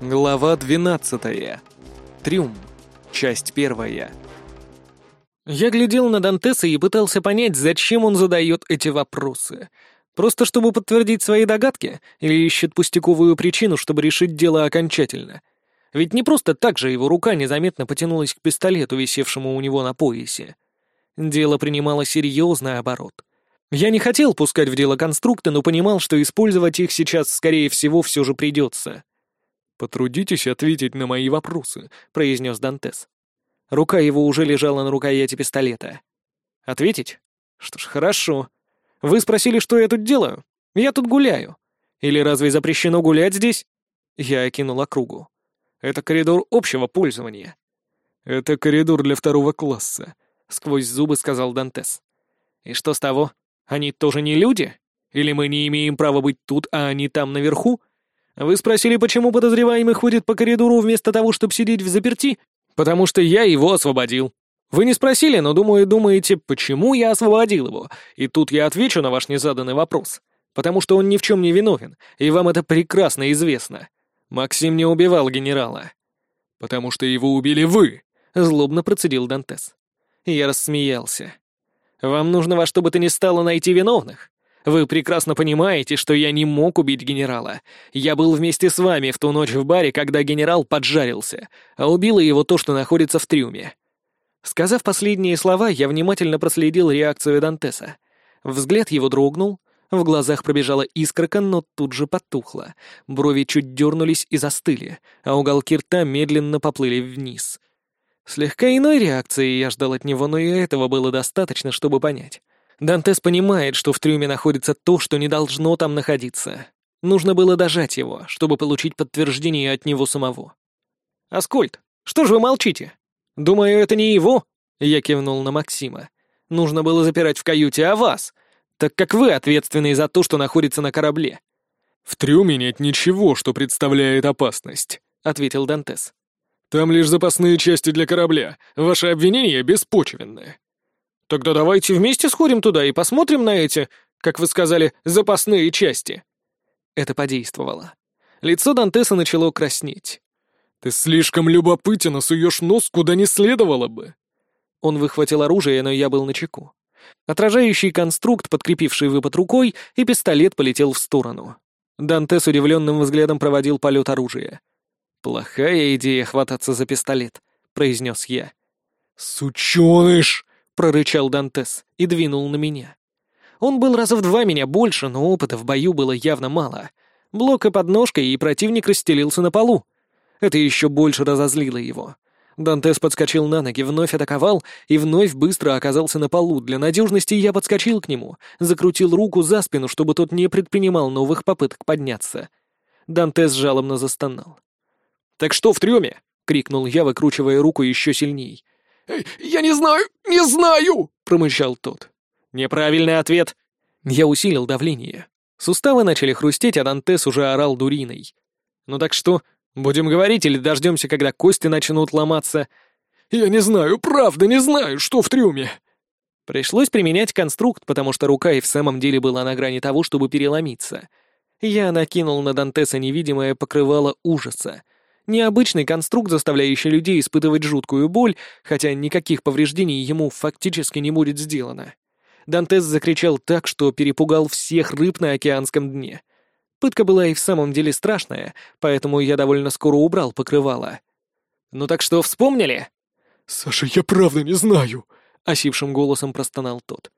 Глава 12. Трюм. Часть первая. Я глядел на Дантеса и пытался понять, зачем он задает эти вопросы. Просто чтобы подтвердить свои догадки или ищет пустяковую причину, чтобы решить дело окончательно. Ведь не просто так же его рука незаметно потянулась к пистолету, висевшему у него на поясе. Дело принимало серьезный оборот. Я не хотел пускать в дело конструкты, но понимал, что использовать их сейчас, скорее всего, все же придется. «Потрудитесь ответить на мои вопросы», — произнес Дантес. Рука его уже лежала на рукояти пистолета. «Ответить? Что ж, хорошо. Вы спросили, что я тут делаю? Я тут гуляю. Или разве запрещено гулять здесь?» Я окинул округу. «Это коридор общего пользования». «Это коридор для второго класса», — сквозь зубы сказал Дантес. «И что с того? Они тоже не люди? Или мы не имеем права быть тут, а они там наверху? Вы спросили, почему подозреваемый ходит по коридору вместо того, чтобы сидеть в заперти? Потому что я его освободил. Вы не спросили, но, думаю, думаете, почему я освободил его. И тут я отвечу на ваш незаданный вопрос. Потому что он ни в чем не виновен, и вам это прекрасно известно. Максим не убивал генерала. Потому что его убили вы, — злобно процедил Дантес. Я рассмеялся. Вам нужно во что бы то ни стало найти виновных. Вы прекрасно понимаете, что я не мог убить генерала. Я был вместе с вами в ту ночь в баре, когда генерал поджарился, а убило его то, что находится в трюме». Сказав последние слова, я внимательно проследил реакцию Дантеса. Взгляд его дрогнул, в глазах пробежала искорка, но тут же потухла. Брови чуть дернулись и застыли, а уголки рта медленно поплыли вниз. Слегка иной реакции я ждал от него, но и этого было достаточно, чтобы понять. Дантес понимает, что в трюме находится то, что не должно там находиться. Нужно было дожать его, чтобы получить подтверждение от него самого. «Аскольд, что же вы молчите? Думаю, это не его?» Я кивнул на Максима. «Нужно было запирать в каюте, а вас, так как вы ответственны за то, что находится на корабле». «В трюме нет ничего, что представляет опасность», — ответил Дантес. «Там лишь запасные части для корабля. Ваши обвинения беспочвенные». Тогда давайте вместе сходим туда и посмотрим на эти, как вы сказали, запасные части». Это подействовало. Лицо Дантеса начало краснеть. «Ты слишком любопытен, а суешь нос куда не следовало бы». Он выхватил оружие, но я был начеку. Отражающий конструкт, подкрепивший выпад рукой, и пистолет полетел в сторону. Данте с удивленным взглядом проводил полет оружия. «Плохая идея хвататься за пистолет», — произнес я. «Сученыш!» — прорычал Дантес и двинул на меня. Он был раза в два меня больше, но опыта в бою было явно мало. Блок и подножка, и противник расстелился на полу. Это еще больше разозлило его. Дантес подскочил на ноги, вновь атаковал и вновь быстро оказался на полу. Для надежности я подскочил к нему, закрутил руку за спину, чтобы тот не предпринимал новых попыток подняться. Дантес жалобно застонал. «Так что в трюме?» — крикнул я, выкручивая руку еще сильней. «Я не знаю, не знаю!» — промычал тот. «Неправильный ответ!» Я усилил давление. Суставы начали хрустеть, а Дантес уже орал дуриной. «Ну так что, будем говорить или дождемся, когда кости начнут ломаться?» «Я не знаю, правда не знаю, что в трюме!» Пришлось применять конструкт, потому что рука и в самом деле была на грани того, чтобы переломиться. Я накинул на Дантеса невидимое покрывало ужаса — Необычный конструкт, заставляющий людей испытывать жуткую боль, хотя никаких повреждений ему фактически не будет сделано. Дантес закричал так, что перепугал всех рыб на океанском дне. Пытка была и в самом деле страшная, поэтому я довольно скоро убрал покрывало. «Ну так что, вспомнили?» «Саша, я правда не знаю», — осипшим голосом простонал тот.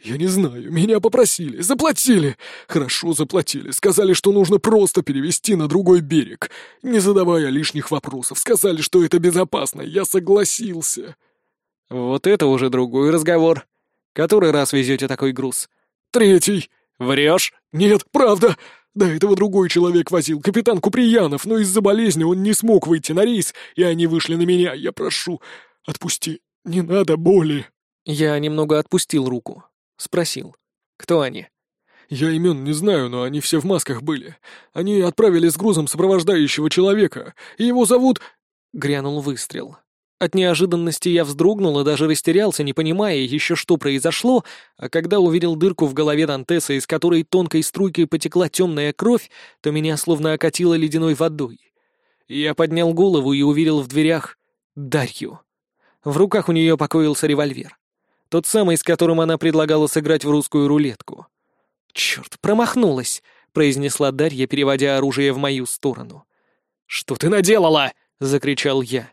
«Я не знаю, меня попросили, заплатили. Хорошо заплатили, сказали, что нужно просто перевести на другой берег, не задавая лишних вопросов. Сказали, что это безопасно, я согласился». «Вот это уже другой разговор. Который раз везете такой груз?» «Третий». «Врешь?» «Нет, правда. До этого другой человек возил, капитан Куприянов, но из-за болезни он не смог выйти на рейс, и они вышли на меня. Я прошу, отпусти, не надо боли». Я немного отпустил руку. Спросил. «Кто они?» «Я имен не знаю, но они все в масках были. Они отправили с грузом сопровождающего человека, и его зовут...» Грянул выстрел. От неожиданности я вздрогнул и даже растерялся, не понимая еще, что произошло, а когда увидел дырку в голове Дантеса, из которой тонкой струйкой потекла темная кровь, то меня словно окатило ледяной водой. Я поднял голову и увидел в дверях Дарью. В руках у нее покоился револьвер. Тот самый, с которым она предлагала сыграть в русскую рулетку. «Черт, промахнулась!» — произнесла Дарья, переводя оружие в мою сторону. «Что ты наделала?» — закричал я.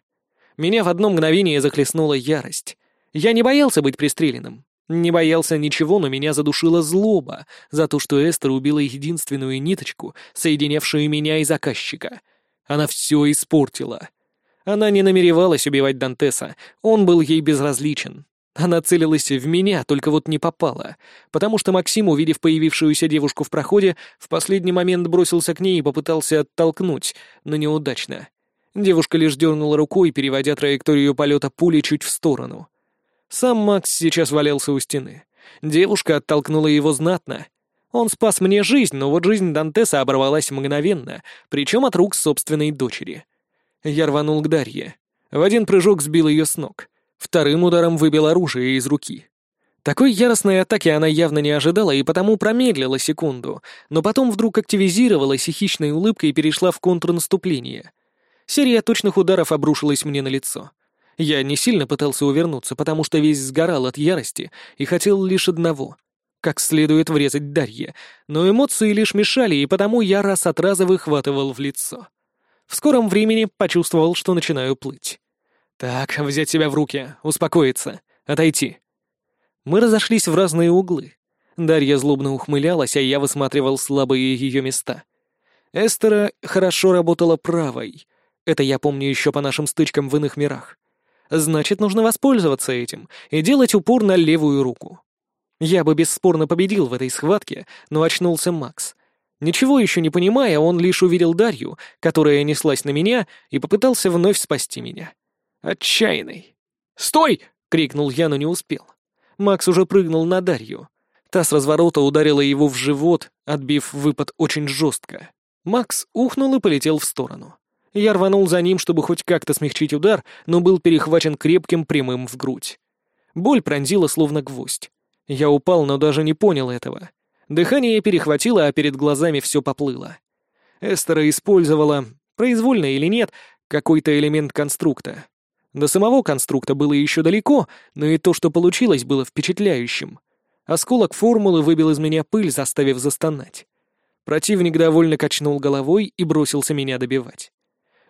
Меня в одно мгновение захлестнула ярость. Я не боялся быть пристреленным. Не боялся ничего, но меня задушила злоба за то, что Эстер убила единственную ниточку, соединявшую меня и заказчика. Она все испортила. Она не намеревалась убивать Дантеса, он был ей безразличен. Она целилась в меня, только вот не попала, потому что Максим, увидев появившуюся девушку в проходе, в последний момент бросился к ней и попытался оттолкнуть, но неудачно. Девушка лишь дернула рукой, переводя траекторию полета пули чуть в сторону. Сам Макс сейчас валялся у стены. Девушка оттолкнула его знатно. Он спас мне жизнь, но вот жизнь Дантеса оборвалась мгновенно, причем от рук собственной дочери. Я рванул к Дарье. В один прыжок сбил ее с ног. Вторым ударом выбил оружие из руки. Такой яростной атаки она явно не ожидала и потому промедлила секунду, но потом вдруг активизировалась и хищной улыбкой перешла в контрнаступление. Серия точных ударов обрушилась мне на лицо. Я не сильно пытался увернуться, потому что весь сгорал от ярости и хотел лишь одного — как следует врезать Дарье, но эмоции лишь мешали, и потому я раз от раза выхватывал в лицо. В скором времени почувствовал, что начинаю плыть. Так, взять себя в руки, успокоиться, отойти. Мы разошлись в разные углы. Дарья злобно ухмылялась, а я высматривал слабые ее места. Эстера хорошо работала правой. Это я помню еще по нашим стычкам в иных мирах. Значит, нужно воспользоваться этим и делать упор на левую руку. Я бы бесспорно победил в этой схватке, но очнулся Макс. Ничего еще не понимая, он лишь увидел Дарью, которая неслась на меня, и попытался вновь спасти меня. Отчаянный. «Стой!» — крикнул я, но не успел. Макс уже прыгнул на Дарью. Та с разворота ударила его в живот, отбив выпад очень жестко. Макс ухнул и полетел в сторону. Я рванул за ним, чтобы хоть как-то смягчить удар, но был перехвачен крепким прямым в грудь. Боль пронзила словно гвоздь. Я упал, но даже не понял этого. Дыхание перехватило, а перед глазами все поплыло. Эстера использовала, произвольно или нет, какой-то элемент конструкта. До самого конструкта было еще далеко, но и то, что получилось, было впечатляющим. Осколок формулы выбил из меня пыль, заставив застонать. Противник довольно качнул головой и бросился меня добивать.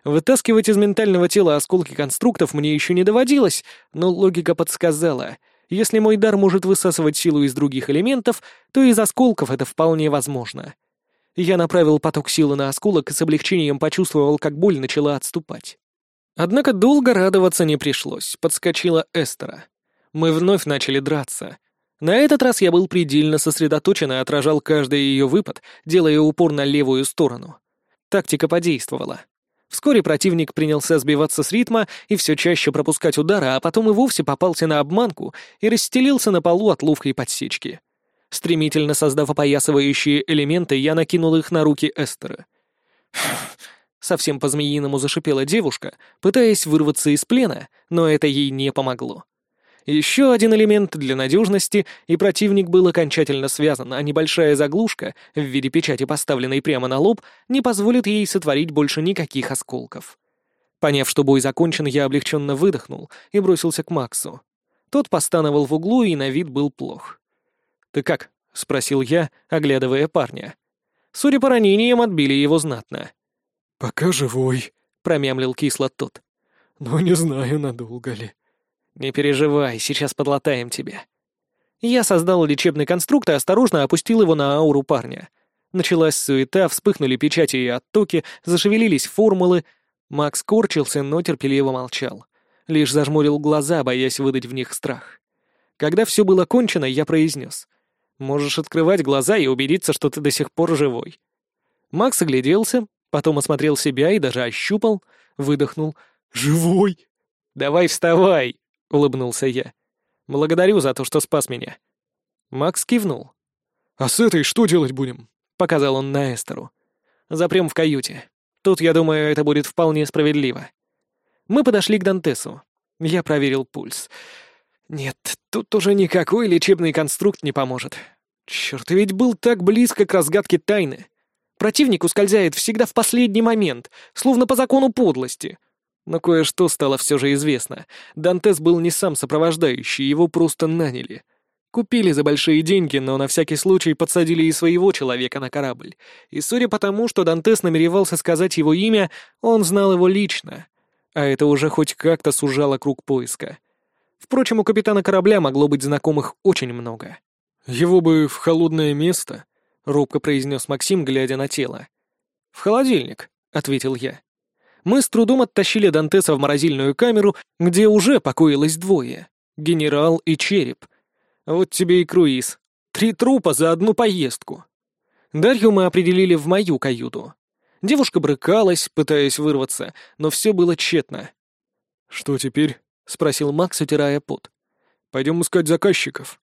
Вытаскивать из ментального тела осколки конструктов мне еще не доводилось, но логика подсказала. Если мой дар может высасывать силу из других элементов, то из осколков это вполне возможно. Я направил поток силы на осколок и с облегчением почувствовал, как боль начала отступать. Однако долго радоваться не пришлось, подскочила Эстера. Мы вновь начали драться. На этот раз я был предельно сосредоточен и отражал каждый ее выпад, делая упор на левую сторону. Тактика подействовала. Вскоре противник принялся сбиваться с ритма и все чаще пропускать удары, а потом и вовсе попался на обманку и расстелился на полу от ловкой подсечки. Стремительно создав опоясывающие элементы, я накинул их на руки Эстера. Совсем по-змеиному зашипела девушка, пытаясь вырваться из плена, но это ей не помогло. Еще один элемент для надежности, и противник был окончательно связан, а небольшая заглушка в виде печати, поставленной прямо на лоб, не позволит ей сотворить больше никаких осколков. Поняв, что бой закончен, я облегченно выдохнул и бросился к Максу. Тот постановал в углу и на вид был плох. «Ты как?» — спросил я, оглядывая парня. Судя по ранениям, отбили его знатно. «Пока живой», — промямлил кисло тот. «Но не знаю, надолго ли». «Не переживай, сейчас подлатаем тебя». Я создал лечебный конструкт и осторожно опустил его на ауру парня. Началась суета, вспыхнули печати и оттоки, зашевелились формулы. Макс корчился, но терпеливо молчал. Лишь зажмурил глаза, боясь выдать в них страх. Когда все было кончено, я произнес. «Можешь открывать глаза и убедиться, что ты до сих пор живой». Макс огляделся, Потом осмотрел себя и даже ощупал, выдохнул. «Живой!» «Давай вставай!» — улыбнулся я. «Благодарю за то, что спас меня». Макс кивнул. «А с этой что делать будем?» — показал он на Эстеру. «Запрем в каюте. Тут, я думаю, это будет вполне справедливо». Мы подошли к Дантесу. Я проверил пульс. Нет, тут уже никакой лечебный конструкт не поможет. Черт, ведь был так близко к разгадке тайны. Противник ускользает всегда в последний момент, словно по закону подлости. Но кое-что стало все же известно. Дантес был не сам сопровождающий, его просто наняли. Купили за большие деньги, но на всякий случай подсадили и своего человека на корабль. И судя по тому, что Дантес намеревался сказать его имя, он знал его лично. А это уже хоть как-то сужало круг поиска. Впрочем, у капитана корабля могло быть знакомых очень много. «Его бы в холодное место», — робко произнес Максим, глядя на тело. «В холодильник», — ответил я. Мы с трудом оттащили Дантеса в морозильную камеру, где уже покоилось двое — генерал и череп. Вот тебе и круиз. Три трупа за одну поездку. Дарью мы определили в мою каюту. Девушка брыкалась, пытаясь вырваться, но все было тщетно. «Что теперь?» — спросил Макс, утирая пот. «Пойдем искать заказчиков».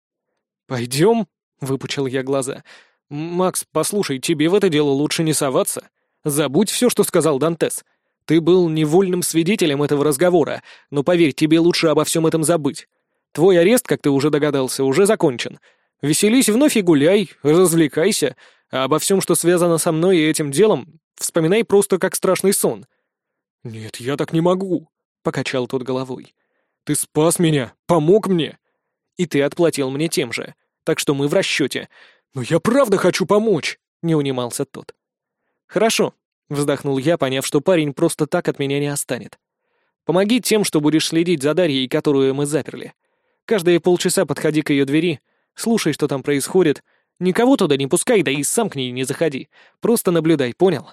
«Пойдем?» — выпучил я глаза. «Макс, послушай, тебе в это дело лучше не соваться. Забудь все, что сказал Дантес. Ты был невольным свидетелем этого разговора, но поверь, тебе лучше обо всем этом забыть. Твой арест, как ты уже догадался, уже закончен. Веселись вновь и гуляй, развлекайся, а обо всем, что связано со мной и этим делом, вспоминай просто как страшный сон». «Нет, я так не могу», — покачал тот головой. Ты спас меня, помог мне. И ты отплатил мне тем же. Так что мы в расчете. Но я правда хочу помочь, не унимался тот. Хорошо, вздохнул я, поняв, что парень просто так от меня не останет. Помоги тем, что будешь следить за Дарьей, которую мы заперли. Каждые полчаса подходи к ее двери, слушай, что там происходит. Никого туда не пускай, да и сам к ней не заходи. Просто наблюдай, понял?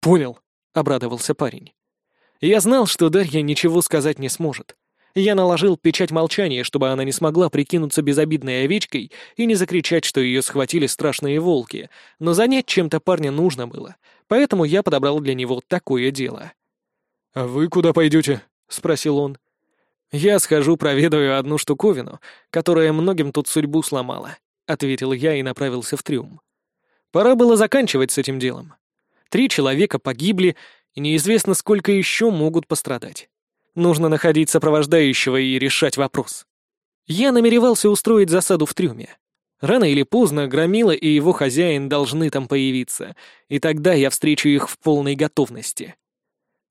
Понял, обрадовался парень. Я знал, что Дарья ничего сказать не сможет. Я наложил печать молчания, чтобы она не смогла прикинуться безобидной овечкой и не закричать, что ее схватили страшные волки, но занять чем-то парня нужно было, поэтому я подобрал для него такое дело. «А вы куда пойдете?» — спросил он. «Я схожу проведаю одну штуковину, которая многим тут судьбу сломала», — ответил я и направился в трюм. Пора было заканчивать с этим делом. Три человека погибли, и неизвестно, сколько еще могут пострадать. Нужно находить сопровождающего и решать вопрос. Я намеревался устроить засаду в трюме. Рано или поздно Громила и его хозяин должны там появиться, и тогда я встречу их в полной готовности.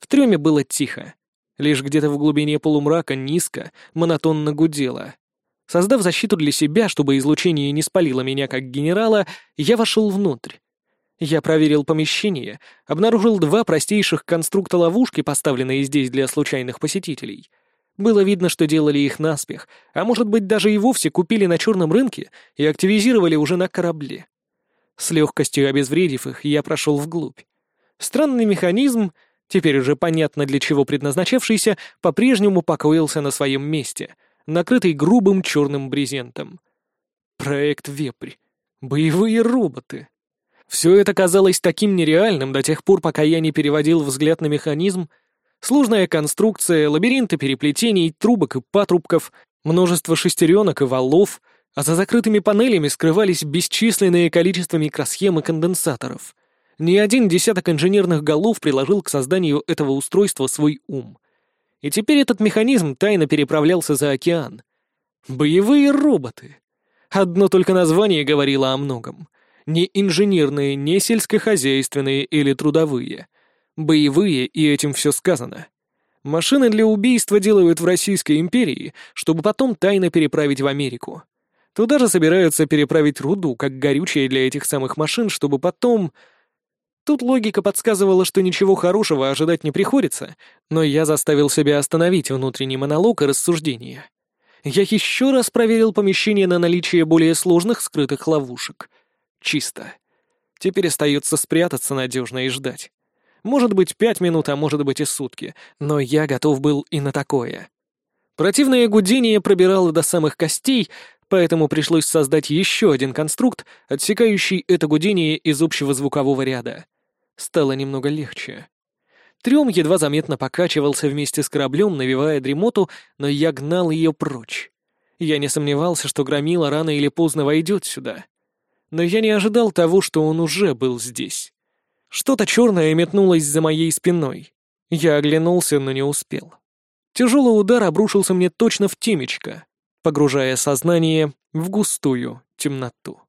В трюме было тихо. Лишь где-то в глубине полумрака низко, монотонно гудело. Создав защиту для себя, чтобы излучение не спалило меня как генерала, я вошел внутрь. Я проверил помещение, обнаружил два простейших конструкта ловушки, поставленные здесь для случайных посетителей. Было видно, что делали их наспех, а может быть даже и вовсе купили на черном рынке и активизировали уже на корабле. С легкостью обезвредив их, я прошел вглубь. Странный механизм, теперь уже понятно для чего предназначавшийся, по-прежнему покоился на своем месте, накрытый грубым черным брезентом. Проект «Вепрь». Боевые роботы. Все это казалось таким нереальным до тех пор, пока я не переводил взгляд на механизм. Сложная конструкция, лабиринты переплетений, трубок и патрубков, множество шестеренок и валов, а за закрытыми панелями скрывались бесчисленное количество микросхем и конденсаторов. Ни один десяток инженерных голов приложил к созданию этого устройства свой ум. И теперь этот механизм тайно переправлялся за океан. Боевые роботы. Одно только название говорило о многом. Не инженерные, не сельскохозяйственные или трудовые. Боевые, и этим все сказано. Машины для убийства делают в Российской империи, чтобы потом тайно переправить в Америку. Туда же собираются переправить руду, как горючее для этих самых машин, чтобы потом... Тут логика подсказывала, что ничего хорошего ожидать не приходится, но я заставил себя остановить внутренний монолог и рассуждения. Я еще раз проверил помещение на наличие более сложных скрытых ловушек — Чисто. Теперь остается спрятаться надежно и ждать. Может быть, пять минут, а может быть и сутки, но я готов был и на такое. Противное гудение пробирало до самых костей, поэтому пришлось создать еще один конструкт, отсекающий это гудение из общего звукового ряда. Стало немного легче. Трем едва заметно покачивался вместе с кораблем, навевая дремоту, но я гнал ее прочь. Я не сомневался, что Громила рано или поздно войдет сюда но я не ожидал того, что он уже был здесь. Что-то черное метнулось за моей спиной. Я оглянулся, но не успел. Тяжелый удар обрушился мне точно в темечко, погружая сознание в густую темноту.